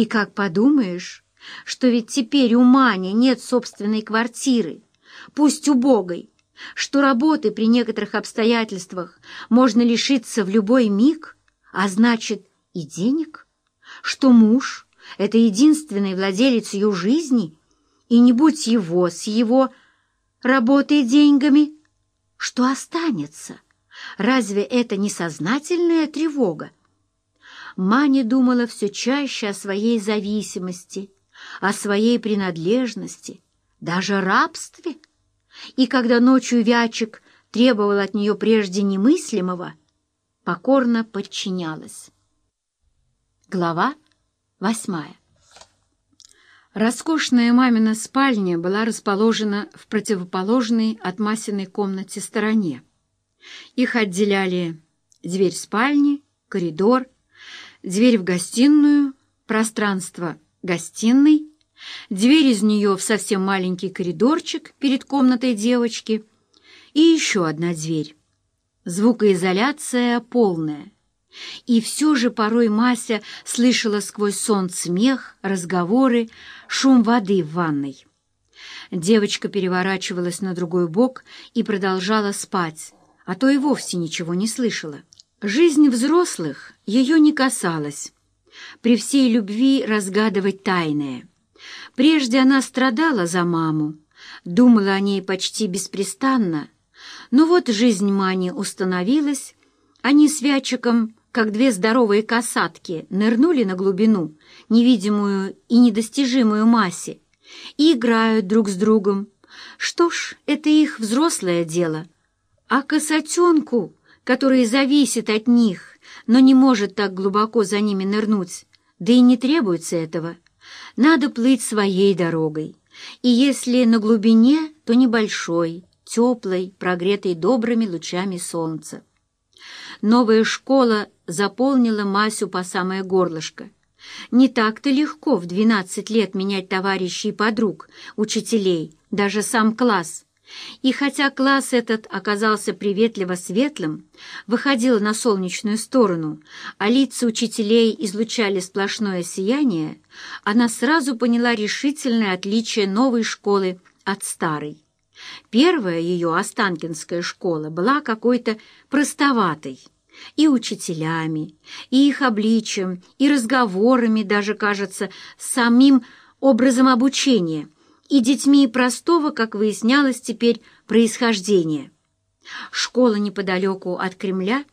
И как подумаешь, что ведь теперь у Мани нет собственной квартиры, пусть убогой, что работы при некоторых обстоятельствах можно лишиться в любой миг, а значит и денег, что муж — это единственный владелец ее жизни, и не будь его с его работой деньгами, что останется? Разве это не сознательная тревога? Маня думала все чаще о своей зависимости, о своей принадлежности, даже рабстве. И когда ночью Вячик требовал от нее прежде немыслимого, покорно подчинялась. Глава восьмая Роскошная мамина спальня была расположена в противоположной от Масиной комнате стороне. Их отделяли дверь спальни, коридор, дверь в гостиную, пространство гостиной, дверь из нее в совсем маленький коридорчик перед комнатой девочки и еще одна дверь. Звукоизоляция полная. И все же порой Мася слышала сквозь сон смех, разговоры, шум воды в ванной. Девочка переворачивалась на другой бок и продолжала спать, а то и вовсе ничего не слышала. Жизнь взрослых ее не касалась. При всей любви разгадывать тайное. Прежде она страдала за маму, думала о ней почти беспрестанно, но вот жизнь Мани установилась, они с Вячиком, как две здоровые касатки, нырнули на глубину, невидимую и недостижимую массе, и играют друг с другом. Что ж, это их взрослое дело. А косатенку который зависит от них, но не может так глубоко за ними нырнуть, да и не требуется этого. Надо плыть своей дорогой, и если на глубине, то небольшой, теплой, прогретой добрыми лучами солнца. Новая школа заполнила Масю по самое горлышко. Не так-то легко в двенадцать лет менять товарищей и подруг, учителей, даже сам класс — и хотя класс этот оказался приветливо светлым, выходил на солнечную сторону, а лица учителей излучали сплошное сияние, она сразу поняла решительное отличие новой школы от старой. Первая ее Останкинская школа была какой-то простоватой, и учителями, и их обличием, и разговорами даже, кажется, самим образом обучения — и детьми простого, как выяснялось теперь, происхождения. Школа неподалеку от Кремля,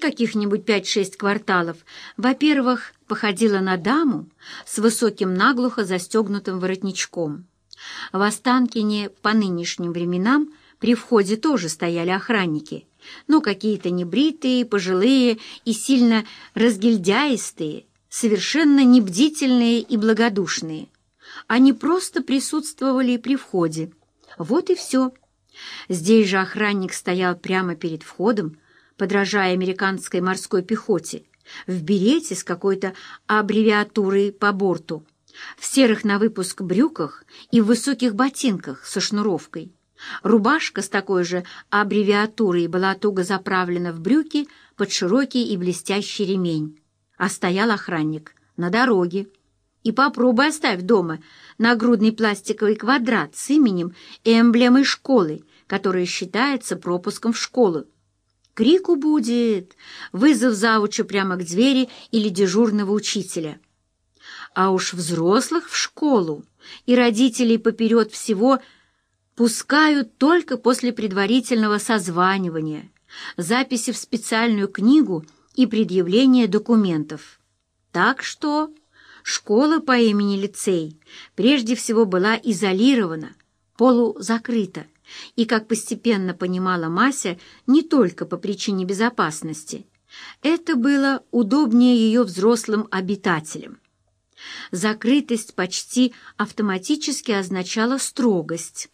каких-нибудь пять-шесть кварталов, во-первых, походила на даму с высоким наглухо застегнутым воротничком. В Останкине по нынешним временам при входе тоже стояли охранники, но какие-то небритые, пожилые и сильно разгильдяистые, совершенно небдительные и благодушные. Они просто присутствовали при входе. Вот и все. Здесь же охранник стоял прямо перед входом, подражая американской морской пехоте, в берете с какой-то аббревиатурой по борту, в серых на выпуск брюках и в высоких ботинках со шнуровкой. Рубашка с такой же аббревиатурой была туго заправлена в брюки под широкий и блестящий ремень. А стоял охранник на дороге. И попробуй оставь дома нагрудный пластиковый квадрат с именем и эмблемой школы, которая считается пропуском в школу. Крику будет, вызов завуча прямо к двери или дежурного учителя. А уж взрослых в школу и родителей поперед всего пускают только после предварительного созванивания, записи в специальную книгу и предъявления документов. Так что Школа по имени Лицей прежде всего была изолирована, полузакрыта, и, как постепенно понимала Мася, не только по причине безопасности. Это было удобнее ее взрослым обитателям. Закрытость почти автоматически означала строгость,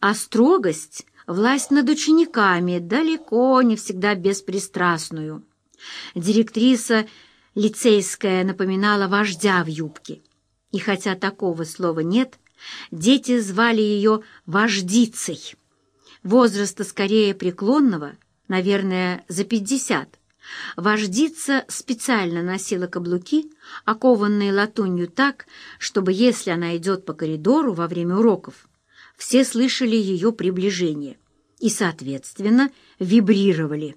а строгость — власть над учениками, далеко не всегда беспристрастную. Директриса лицейская напоминала вождя в юбке. И хотя такого слова нет, дети звали ее вождицей. Возраста скорее преклонного, наверное, за пятьдесят, Вождица специально носила каблуки, окованные латунью так, чтобы если она идет по коридору во время уроков, все слышали ее приближение и, соответственно, вибрировали.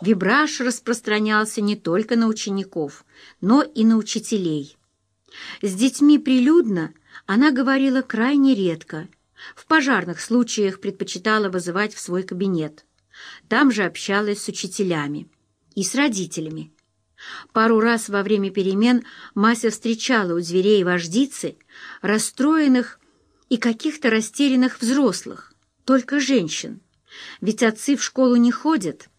Вибраж распространялся не только на учеников, но и на учителей. С детьми прилюдно она говорила крайне редко, в пожарных случаях предпочитала вызывать в свой кабинет. Там же общалась с учителями и с родителями. Пару раз во время перемен Мася встречала у дверей вождицы расстроенных и каких-то растерянных взрослых, только женщин. Ведь отцы в школу не ходят,